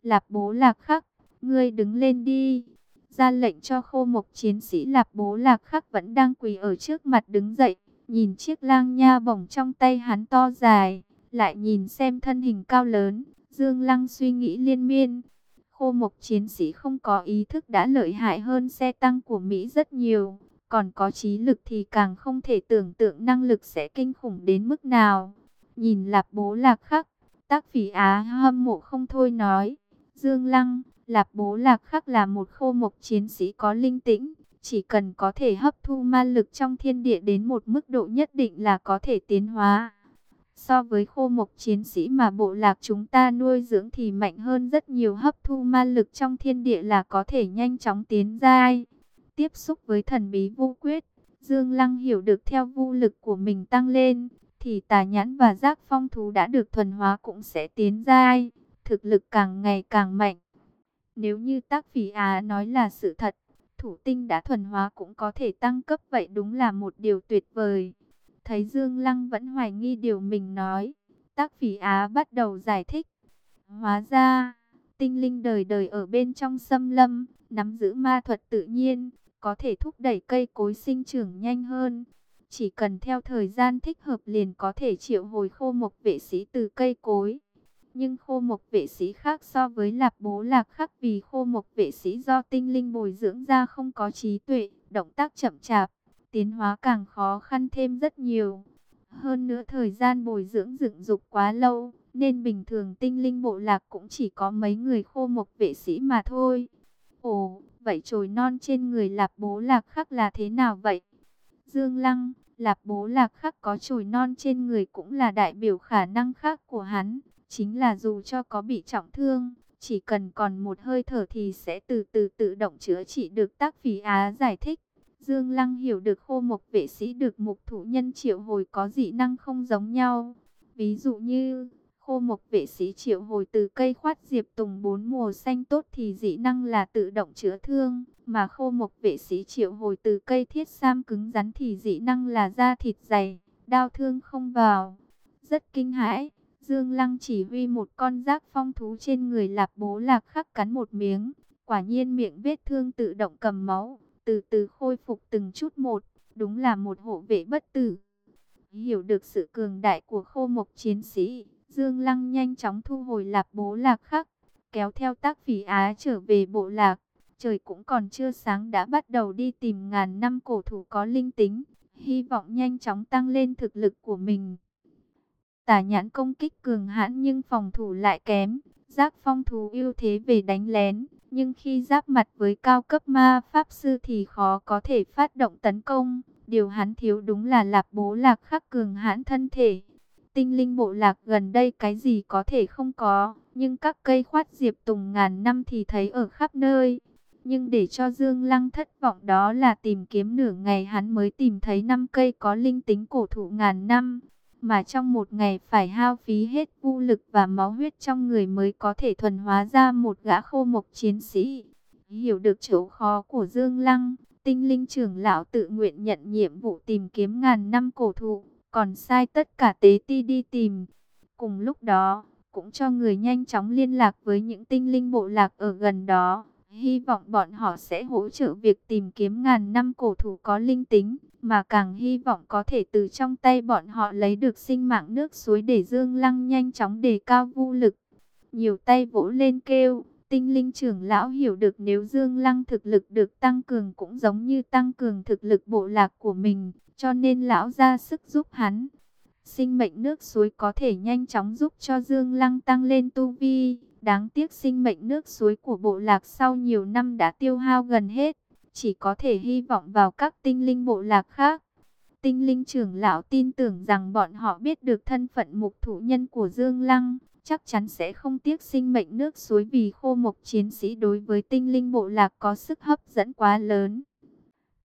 Speaker 1: Lạp bố lạc khắc, ngươi đứng lên đi ra lệnh cho khô mộc chiến sĩ lạp bố lạc khắc vẫn đang quỳ ở trước mặt đứng dậy, nhìn chiếc lang nha bổng trong tay hắn to dài, lại nhìn xem thân hình cao lớn, Dương Lăng suy nghĩ liên miên. Khô mộc chiến sĩ không có ý thức đã lợi hại hơn xe tăng của Mỹ rất nhiều, còn có trí lực thì càng không thể tưởng tượng năng lực sẽ kinh khủng đến mức nào. Nhìn lạp bố lạc khắc, tác phỉ Á hâm mộ không thôi nói, Dương Lăng, Lạp Bố Lạc Khắc là một khô mộc chiến sĩ có linh tĩnh, chỉ cần có thể hấp thu ma lực trong thiên địa đến một mức độ nhất định là có thể tiến hóa. So với khô mộc chiến sĩ mà bộ lạc chúng ta nuôi dưỡng thì mạnh hơn rất nhiều hấp thu ma lực trong thiên địa là có thể nhanh chóng tiến giai. Tiếp xúc với thần bí vô quyết, Dương Lăng hiểu được theo vô lực của mình tăng lên, thì tà nhãn và giác phong thú đã được thuần hóa cũng sẽ tiến giai, thực lực càng ngày càng mạnh. Nếu như tác phí Á nói là sự thật, thủ tinh đã thuần hóa cũng có thể tăng cấp vậy đúng là một điều tuyệt vời. Thấy Dương Lăng vẫn hoài nghi điều mình nói, tác phí Á bắt đầu giải thích. Hóa ra, tinh linh đời đời ở bên trong xâm lâm, nắm giữ ma thuật tự nhiên, có thể thúc đẩy cây cối sinh trưởng nhanh hơn. Chỉ cần theo thời gian thích hợp liền có thể triệu hồi khô mộc vệ sĩ từ cây cối. Nhưng khô mộc vệ sĩ khác so với lạp bố lạc khác vì khô mộc vệ sĩ do tinh linh bồi dưỡng ra không có trí tuệ, động tác chậm chạp, tiến hóa càng khó khăn thêm rất nhiều. Hơn nữa thời gian bồi dưỡng dựng dục quá lâu, nên bình thường tinh linh bộ lạc cũng chỉ có mấy người khô mộc vệ sĩ mà thôi. Ồ, vậy trồi non trên người lạp bố lạc khắc là thế nào vậy? Dương Lăng, lạp bố lạc khắc có trồi non trên người cũng là đại biểu khả năng khác của hắn chính là dù cho có bị trọng thương, chỉ cần còn một hơi thở thì sẽ từ từ tự động chữa trị được tác phí á giải thích. Dương Lăng hiểu được khô mộc vệ sĩ được mục thủ nhân triệu hồi có dị năng không giống nhau. Ví dụ như khô mộc vệ sĩ triệu hồi từ cây khoát diệp tùng bốn mùa xanh tốt thì dị năng là tự động chữa thương. Mà khô mộc vệ sĩ triệu hồi từ cây thiết sam cứng rắn thì dị năng là da thịt dày, đau thương không vào. Rất kinh hãi, Dương Lăng chỉ huy một con giác phong thú trên người lạp bố lạc khắc cắn một miếng. Quả nhiên miệng vết thương tự động cầm máu, từ từ khôi phục từng chút một, đúng là một hộ vệ bất tử. Hiểu được sự cường đại của khô mộc chiến sĩ, Dương Lăng nhanh chóng thu hồi lạp bố lạc khắc, kéo theo tác phỉ á trở về bộ lạc. Trời cũng còn chưa sáng đã bắt đầu đi tìm ngàn năm cổ thủ có linh tính, hy vọng nhanh chóng tăng lên thực lực của mình. Tả nhãn công kích cường hãn nhưng phòng thủ lại kém, giác phong thú ưu thế về đánh lén, nhưng khi giáp mặt với cao cấp ma pháp sư thì khó có thể phát động tấn công. Điều hắn thiếu đúng là lạp bố lạc khắc cường hãn thân thể. Tinh linh bộ lạc gần đây cái gì có thể không có, nhưng các cây khoát diệp tùng ngàn năm thì thấy ở khắp nơi. Nhưng để cho Dương Lăng thất vọng đó là tìm kiếm nửa ngày hắn mới tìm thấy năm cây có linh tính cổ thụ ngàn năm. Mà trong một ngày phải hao phí hết vũ lực và máu huyết trong người mới có thể thuần hóa ra một gã khô mộc chiến sĩ. Hiểu được chỗ khó của Dương Lăng, tinh linh trưởng lão tự nguyện nhận nhiệm vụ tìm kiếm ngàn năm cổ thụ, còn sai tất cả tế ti đi tìm. Cùng lúc đó, cũng cho người nhanh chóng liên lạc với những tinh linh bộ lạc ở gần đó. Hy vọng bọn họ sẽ hỗ trợ việc tìm kiếm ngàn năm cổ thụ có linh tính, mà càng hy vọng có thể từ trong tay bọn họ lấy được sinh mạng nước suối để Dương Lăng nhanh chóng đề cao vô lực. Nhiều tay vỗ lên kêu, tinh linh trưởng lão hiểu được nếu Dương Lăng thực lực được tăng cường cũng giống như tăng cường thực lực bộ lạc của mình, cho nên lão ra sức giúp hắn. Sinh mệnh nước suối có thể nhanh chóng giúp cho Dương Lăng tăng lên tu vi. Đáng tiếc sinh mệnh nước suối của bộ lạc sau nhiều năm đã tiêu hao gần hết. Chỉ có thể hy vọng vào các tinh linh bộ lạc khác. Tinh linh trưởng lão tin tưởng rằng bọn họ biết được thân phận mục thủ nhân của Dương Lăng. Chắc chắn sẽ không tiếc sinh mệnh nước suối vì khô mộc chiến sĩ đối với tinh linh bộ lạc có sức hấp dẫn quá lớn.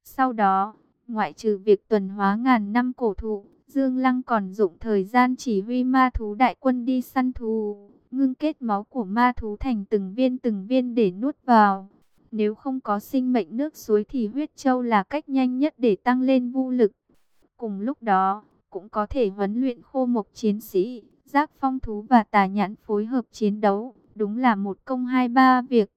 Speaker 1: Sau đó, ngoại trừ việc tuần hóa ngàn năm cổ thụ, Dương Lăng còn dụng thời gian chỉ huy ma thú đại quân đi săn thú ngưng kết máu của ma thú thành từng viên từng viên để nuốt vào. Nếu không có sinh mệnh nước suối thì huyết châu là cách nhanh nhất để tăng lên vũ lực. Cùng lúc đó, cũng có thể huấn luyện khô mộc chiến sĩ, giác phong thú và tà nhãn phối hợp chiến đấu. Đúng là một công hai ba việc.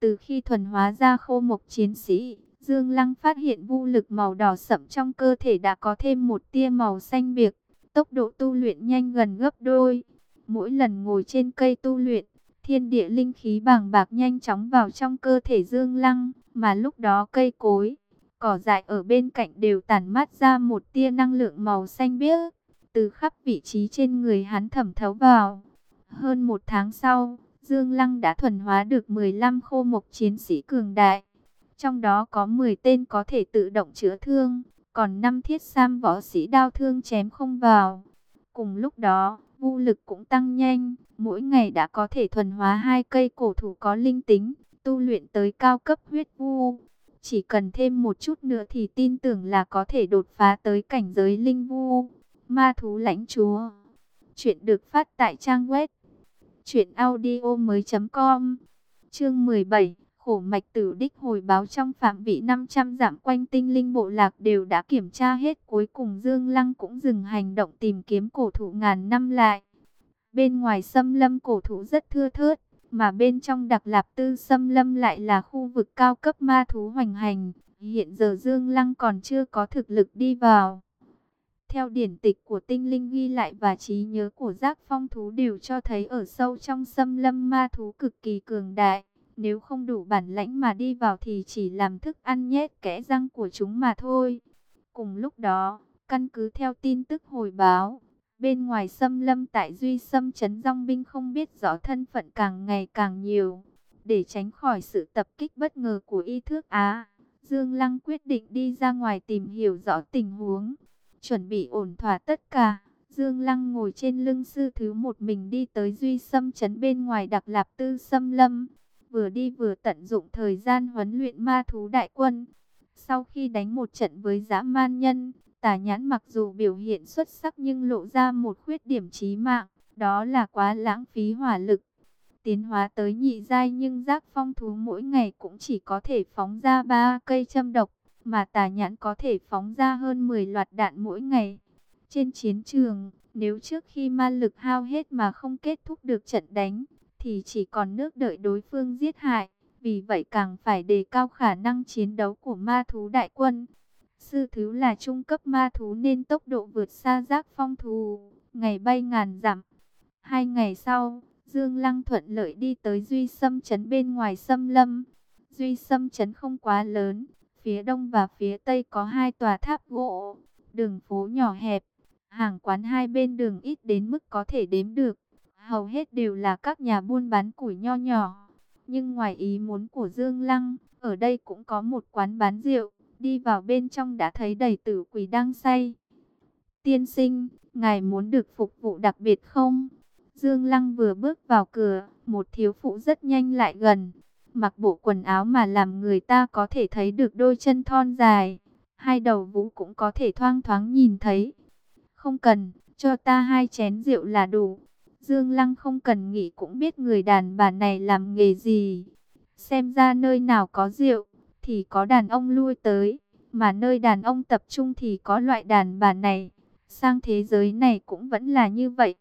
Speaker 1: Từ khi thuần hóa ra khô mộc chiến sĩ, Dương Lăng phát hiện vũ lực màu đỏ sậm trong cơ thể đã có thêm một tia màu xanh biếc. Tốc độ tu luyện nhanh gần gấp đôi. Mỗi lần ngồi trên cây tu luyện, thiên địa linh khí bàng bạc nhanh chóng vào trong cơ thể Dương Lăng, mà lúc đó cây cối, cỏ dại ở bên cạnh đều tản mát ra một tia năng lượng màu xanh biếc, từ khắp vị trí trên người hắn thẩm thấu vào. Hơn một tháng sau, Dương Lăng đã thuần hóa được 15 khô mộc chiến sĩ cường đại. Trong đó có 10 tên có thể tự động chữa thương, còn 5 thiết sam võ sĩ đao thương chém không vào. Cùng lúc đó, Vu lực cũng tăng nhanh, mỗi ngày đã có thể thuần hóa hai cây cổ thụ có linh tính, tu luyện tới cao cấp huyết vu. Chỉ cần thêm một chút nữa thì tin tưởng là có thể đột phá tới cảnh giới linh vu. Ma thú lãnh chúa. Chuyện được phát tại trang web truyệnaudiomoi.com. Chương 17 khổ mạch tử đích hồi báo trong phạm vị 500 dặm quanh tinh linh bộ lạc đều đã kiểm tra hết. Cuối cùng Dương Lăng cũng dừng hành động tìm kiếm cổ thụ ngàn năm lại. Bên ngoài xâm lâm cổ thụ rất thưa thớt, mà bên trong đặc lạp tư xâm lâm lại là khu vực cao cấp ma thú hoành hành. Hiện giờ Dương Lăng còn chưa có thực lực đi vào. Theo điển tịch của tinh linh ghi lại và trí nhớ của giác phong thú đều cho thấy ở sâu trong xâm lâm ma thú cực kỳ cường đại. Nếu không đủ bản lãnh mà đi vào thì chỉ làm thức ăn nhét kẽ răng của chúng mà thôi. Cùng lúc đó, căn cứ theo tin tức hồi báo, bên ngoài xâm lâm tại Duy sâm Trấn Dòng binh không biết rõ thân phận càng ngày càng nhiều. Để tránh khỏi sự tập kích bất ngờ của y thước Á, Dương Lăng quyết định đi ra ngoài tìm hiểu rõ tình huống. Chuẩn bị ổn thỏa tất cả, Dương Lăng ngồi trên lưng sư thứ một mình đi tới Duy Sâm Trấn bên ngoài Đặc Lạp Tư Sâm Lâm. Vừa đi vừa tận dụng thời gian huấn luyện ma thú đại quân. Sau khi đánh một trận với dã man nhân, tà nhãn mặc dù biểu hiện xuất sắc nhưng lộ ra một khuyết điểm chí mạng, đó là quá lãng phí hỏa lực. Tiến hóa tới nhị giai nhưng giác phong thú mỗi ngày cũng chỉ có thể phóng ra 3 cây châm độc, mà tà nhãn có thể phóng ra hơn 10 loạt đạn mỗi ngày. Trên chiến trường, nếu trước khi ma lực hao hết mà không kết thúc được trận đánh, thì chỉ còn nước đợi đối phương giết hại. Vì vậy càng phải đề cao khả năng chiến đấu của ma thú đại quân. Sư thứ là trung cấp ma thú nên tốc độ vượt xa giác phong thú, ngày bay ngàn dặm. Hai ngày sau, Dương Lăng thuận lợi đi tới Duy Sâm Trấn bên ngoài Sâm Lâm. Duy Sâm Trấn không quá lớn, phía đông và phía tây có hai tòa tháp gỗ, đường phố nhỏ hẹp, hàng quán hai bên đường ít đến mức có thể đếm được. Hầu hết đều là các nhà buôn bán củi nho nhỏ. Nhưng ngoài ý muốn của Dương Lăng, ở đây cũng có một quán bán rượu. Đi vào bên trong đã thấy đầy tử quỷ đang say. Tiên sinh, ngài muốn được phục vụ đặc biệt không? Dương Lăng vừa bước vào cửa, một thiếu phụ rất nhanh lại gần. Mặc bộ quần áo mà làm người ta có thể thấy được đôi chân thon dài. Hai đầu vũ cũng có thể thoang thoáng nhìn thấy. Không cần, cho ta hai chén rượu là đủ. Dương Lăng không cần nghĩ cũng biết người đàn bà này làm nghề gì. Xem ra nơi nào có rượu, thì có đàn ông lui tới. Mà nơi đàn ông tập trung thì có loại đàn bà này. Sang thế giới này cũng vẫn là như vậy.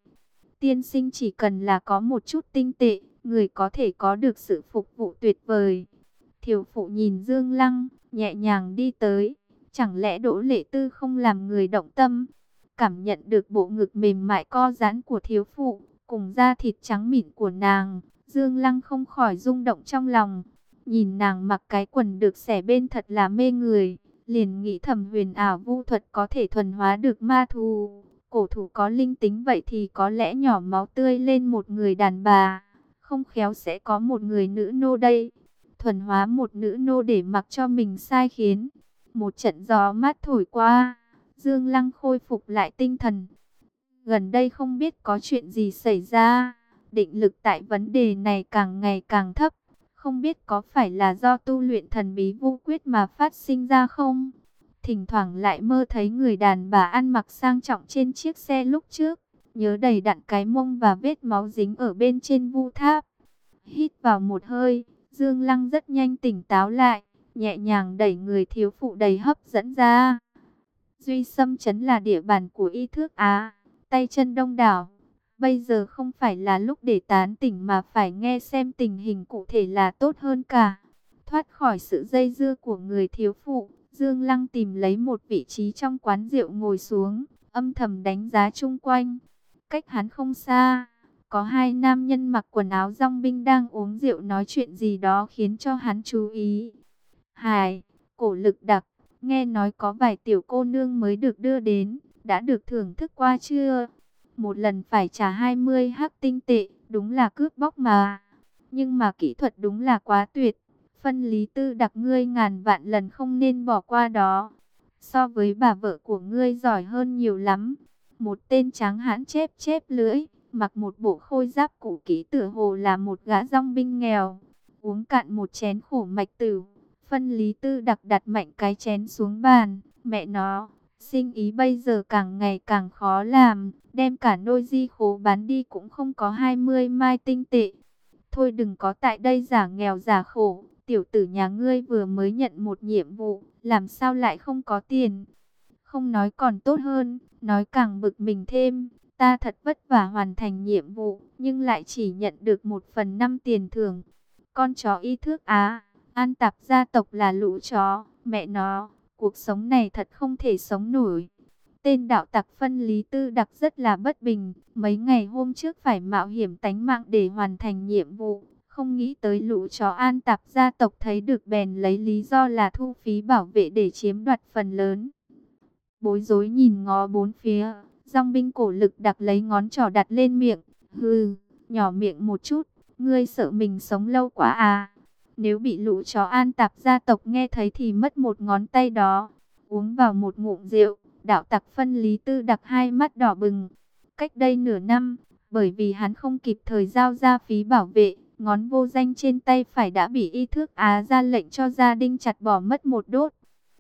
Speaker 1: Tiên sinh chỉ cần là có một chút tinh tệ, người có thể có được sự phục vụ tuyệt vời. Thiểu phụ nhìn Dương Lăng, nhẹ nhàng đi tới. Chẳng lẽ Đỗ Lệ Tư không làm người động tâm? Cảm nhận được bộ ngực mềm mại co giãn của thiếu phụ, cùng da thịt trắng mịn của nàng, Dương Lăng không khỏi rung động trong lòng. Nhìn nàng mặc cái quần được xẻ bên thật là mê người, liền nghĩ thầm huyền ảo vu thuật có thể thuần hóa được ma thù. Cổ thủ có linh tính vậy thì có lẽ nhỏ máu tươi lên một người đàn bà, không khéo sẽ có một người nữ nô đây. Thuần hóa một nữ nô để mặc cho mình sai khiến. Một trận gió mát thổi qua, Dương Lăng khôi phục lại tinh thần. Gần đây không biết có chuyện gì xảy ra, định lực tại vấn đề này càng ngày càng thấp. Không biết có phải là do tu luyện thần bí vô quyết mà phát sinh ra không? Thỉnh thoảng lại mơ thấy người đàn bà ăn mặc sang trọng trên chiếc xe lúc trước. Nhớ đầy đặn cái mông và vết máu dính ở bên trên vu tháp. Hít vào một hơi, Dương Lăng rất nhanh tỉnh táo lại, nhẹ nhàng đẩy người thiếu phụ đầy hấp dẫn ra. Duy Sâm Trấn là địa bàn của y thước Á, tay chân đông đảo. Bây giờ không phải là lúc để tán tỉnh mà phải nghe xem tình hình cụ thể là tốt hơn cả. Thoát khỏi sự dây dưa của người thiếu phụ, Dương Lăng tìm lấy một vị trí trong quán rượu ngồi xuống, âm thầm đánh giá chung quanh. Cách hắn không xa, có hai nam nhân mặc quần áo rong binh đang uống rượu nói chuyện gì đó khiến cho hắn chú ý. Hải, cổ lực đặc, nghe nói có vài tiểu cô nương mới được đưa đến, đã được thưởng thức qua chưa? Một lần phải trả 20 hắc tinh tệ, đúng là cướp bóc mà. Nhưng mà kỹ thuật đúng là quá tuyệt. Phân lý tư đặc ngươi ngàn vạn lần không nên bỏ qua đó. So với bà vợ của ngươi giỏi hơn nhiều lắm. Một tên tráng hãn chép chép lưỡi, mặc một bộ khôi giáp cũ kỹ tựa hồ là một gã rong binh nghèo. Uống cạn một chén khổ mạch tử. Phân lý tư đặc đặt mạnh cái chén xuống bàn. Mẹ nó, sinh ý bây giờ càng ngày càng khó làm. Đem cả nôi di khố bán đi cũng không có 20 mai tinh tệ. Thôi đừng có tại đây giả nghèo giả khổ tiểu tử nhà ngươi vừa mới nhận một nhiệm vụ, làm sao lại không có tiền? Không nói còn tốt hơn, nói càng bực mình thêm, ta thật vất vả hoàn thành nhiệm vụ, nhưng lại chỉ nhận được một phần năm tiền thưởng. Con chó y thước á, an tạp gia tộc là lũ chó, mẹ nó, cuộc sống này thật không thể sống nổi. Tên đạo tặc phân lý tư đặc rất là bất bình, mấy ngày hôm trước phải mạo hiểm tánh mạng để hoàn thành nhiệm vụ, không nghĩ tới lũ chó an tạp gia tộc thấy được bèn lấy lý do là thu phí bảo vệ để chiếm đoạt phần lớn. Bối rối nhìn ngó bốn phía, dòng binh cổ lực đặc lấy ngón trỏ đặt lên miệng. Hừ, nhỏ miệng một chút, ngươi sợ mình sống lâu quá à. Nếu bị lũ chó an tạp gia tộc nghe thấy thì mất một ngón tay đó. Uống vào một ngụm rượu, đạo tặc phân lý tư đặc hai mắt đỏ bừng. Cách đây nửa năm, bởi vì hắn không kịp thời giao ra phí bảo vệ, ngón vô danh trên tay phải đã bị y thước Á ra lệnh cho gia đình chặt bỏ mất một đốt.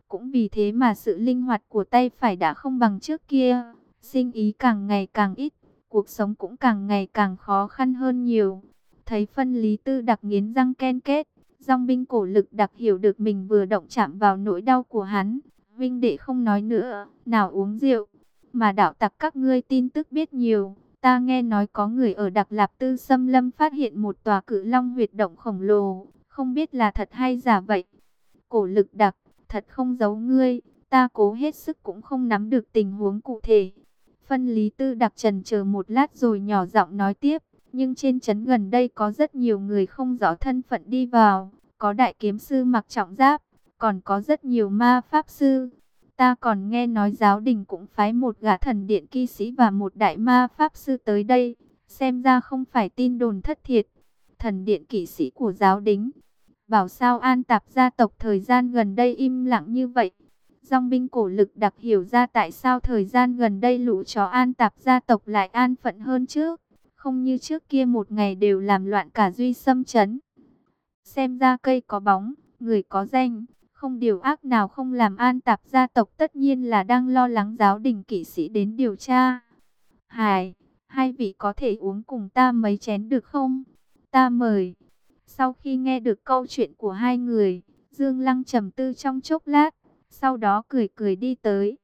Speaker 1: Cũng vì thế mà sự linh hoạt của tay phải đã không bằng trước kia, sinh ý càng ngày càng ít, cuộc sống cũng càng ngày càng khó khăn hơn nhiều. Thấy phân lý tư đặc nghiến răng ken kết, dòng binh cổ lực đặc hiểu được mình vừa động chạm vào nỗi đau của hắn. Vinh đệ không nói nữa, nào uống rượu, mà đạo tặc các ngươi tin tức biết nhiều. Ta nghe nói có người ở Đặc Lạp Tư Xâm Lâm phát hiện một tòa cự long huyệt động khổng lồ, không biết là thật hay giả vậy. Cổ lực đặc, thật không giấu ngươi, ta cố hết sức cũng không nắm được tình huống cụ thể. Phân lý tư đặc trần chờ một lát rồi nhỏ giọng nói tiếp, nhưng trên trấn gần đây có rất nhiều người không rõ thân phận đi vào, có đại kiếm sư mặc trọng giáp, còn có rất nhiều ma pháp sư. Ta còn nghe nói giáo đình cũng phái một gã thần điện kỵ sĩ và một đại ma pháp sư tới đây, xem ra không phải tin đồn thất thiệt. Thần điện kỵ sĩ của giáo đình, bảo sao an tạp gia tộc thời gian gần đây im lặng như vậy. Dòng binh cổ lực đặc hiểu ra tại sao thời gian gần đây lũ chó an tạp gia tộc lại an phận hơn trước. Không như trước kia một ngày đều làm loạn cả duy xâm chấn. Xem ra cây có bóng, người có danh, không điều ác nào không làm an tạp gia tộc tất nhiên là đang lo lắng giáo đình kỵ sĩ đến điều tra. Hải, hai vị có thể uống cùng ta mấy chén được không? Ta mời. Sau khi nghe được câu chuyện của hai người, Dương Lăng trầm tư trong chốc lát, sau đó cười cười đi tới.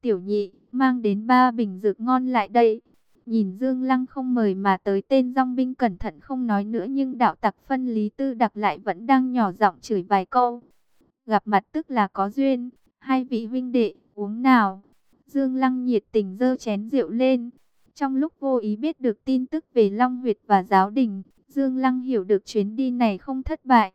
Speaker 1: Tiểu nhị, mang đến ba bình dược ngon lại đây. Nhìn Dương Lăng không mời mà tới tên dòng binh cẩn thận không nói nữa nhưng đạo tặc phân lý tư đặc lại vẫn đang nhỏ giọng chửi vài câu. Gặp mặt tức là có duyên, hai vị huynh đệ, uống nào. Dương Lăng nhiệt tình dơ chén rượu lên. Trong lúc vô ý biết được tin tức về Long Huyệt và giáo đình, Dương Lăng hiểu được chuyến đi này không thất bại.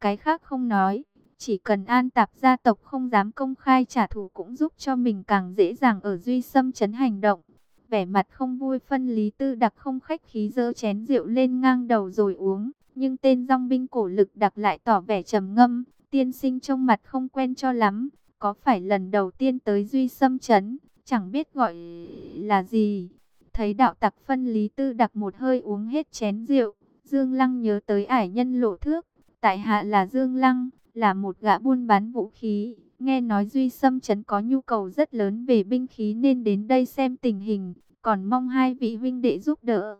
Speaker 1: Cái khác không nói, chỉ cần an tạp gia tộc không dám công khai trả thù cũng giúp cho mình càng dễ dàng ở duy xâm chấn hành động. Vẻ mặt không vui phân lý tư đặc không khách khí dơ chén rượu lên ngang đầu rồi uống. Nhưng tên dòng binh cổ lực đặc lại tỏ vẻ trầm ngâm. Tiên sinh trông mặt không quen cho lắm. Có phải lần đầu tiên tới duy xâm chấn, chẳng biết gọi là gì. Thấy đạo tặc phân lý tư đặc một hơi uống hết chén rượu. Dương Lăng nhớ tới ải nhân lộ thước. Tại hạ là Dương Lăng, là một gã buôn bán vũ khí. Nghe nói Duy Sâm Trấn có nhu cầu rất lớn về binh khí nên đến đây xem tình hình, còn mong hai vị huynh đệ giúp đỡ.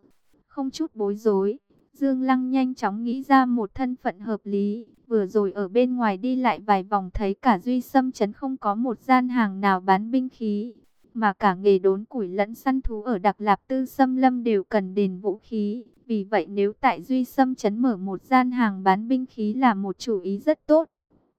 Speaker 1: Không chút bối rối, Dương Lăng nhanh chóng nghĩ ra một thân phận hợp lý. Vừa rồi ở bên ngoài đi lại vài vòng thấy cả Duy Sâm Trấn không có một gian hàng nào bán binh khí. Mà cả nghề đốn củi lẫn săn thú ở Đặc Lạp Tư Sâm Lâm đều cần đền vũ khí. Vì vậy nếu tại Duy Sâm Trấn mở một gian hàng bán binh khí là một chủ ý rất tốt.